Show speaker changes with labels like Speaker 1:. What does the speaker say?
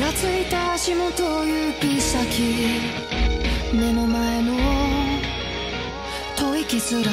Speaker 1: らついた足元指先。目の前の吐息すら。